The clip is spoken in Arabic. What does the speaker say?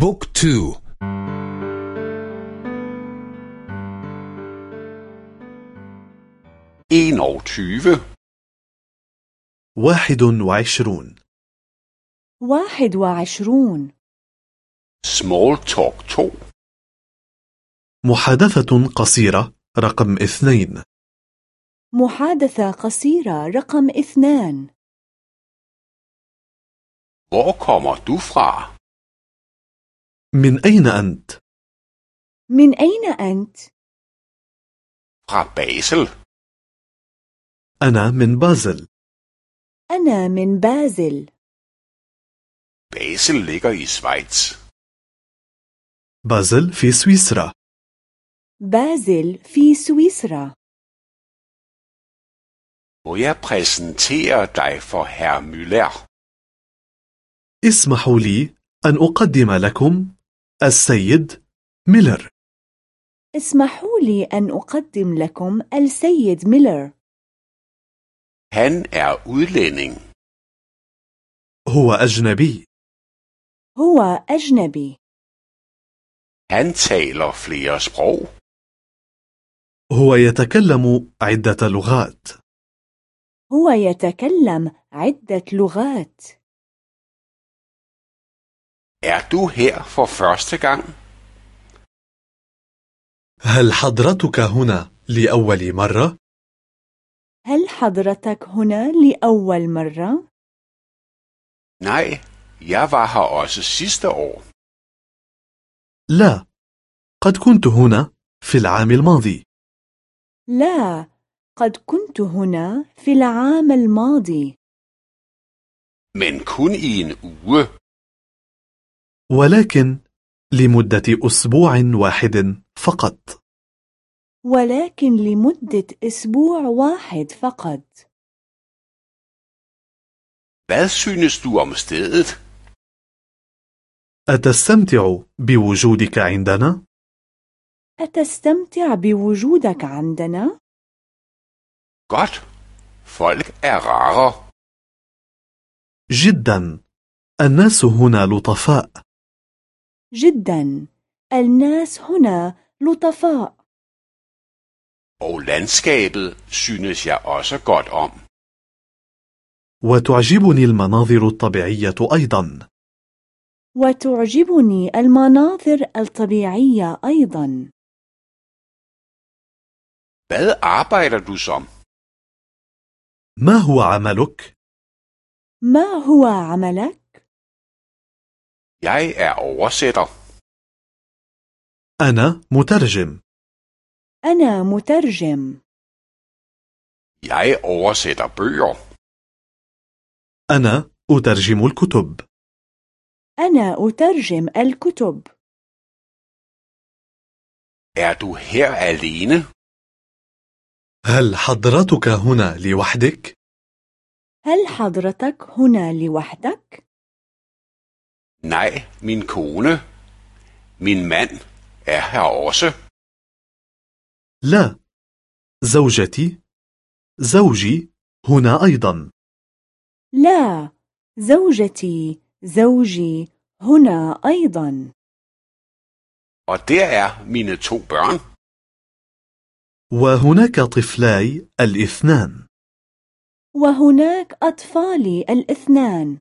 بوك تو og tyve, واحد وعشرون. واحد وعشرون. Small talk 2, محادثة قصيرة رقم اثنين. محادثة قصيرة رقم اثنان. Hvor kommer du fra? من أين أنت؟ من أين أنت؟ Fra Basel. أنا من بازل أنا من بازل Basel ligger i Schweiz. بازل في سويسرا بازل في سويسرا Må jeg præsentere dig for herr Müller? اسمحوا لي أن أقدم لكم السيد ميلر. اسمحوا لي أن أقدم لكم السيد ميلر. Han er udlænding. هو أجنبي. هو أجنبي. Han taler flere sprog. هو يتكلم عدة لغات. هو يتكلم عدة لغات. Er du her for første gang? هل حضرتك هنا لأول مرة؟ هل حضرتك هنا لأول مرة؟ Nej, jeg var her også sidste år. لا قد كنت هنا في العام الماضي لا قد كنت هنا في العام الماضي Men kun i en uge. ولكن لمدة أسبوع واحد فقط ولكن لمدة أسبوع واحد فقط Hvad synes du om stedet? أتستمتع بوجودك عندنا؟ أتستمتع بوجودك عندنا؟ Godt. Folk er rare. جدا الناس هنا لطفاء جدا الناس هنا لطفاء Og landskabet synes jeg også godt om. وتعجبني المناظر الطبيعية أيضا وتعجبني المناظر الطبيعية أيضا Hvad arbejder du som? ما هو عملك؟ ما هو عملك؟ Jeg er oversætter. أنا مترجم أنا مترجم Jeg oversætter bøger. أنا أترجم الكتب أنا أترجم الكتب Er du her alene? هل حضرتك هنا لوحدك؟ هل حضرتك هنا لوحدك؟ Nej, min kone. Min mand er her også. لا زوجتي زوجي هنا أيضا لا زوجتي زوجي هنا أيضا Og der er mine to børn. وهناك طفلاي الاثنان وهناك أطفالي الاثنان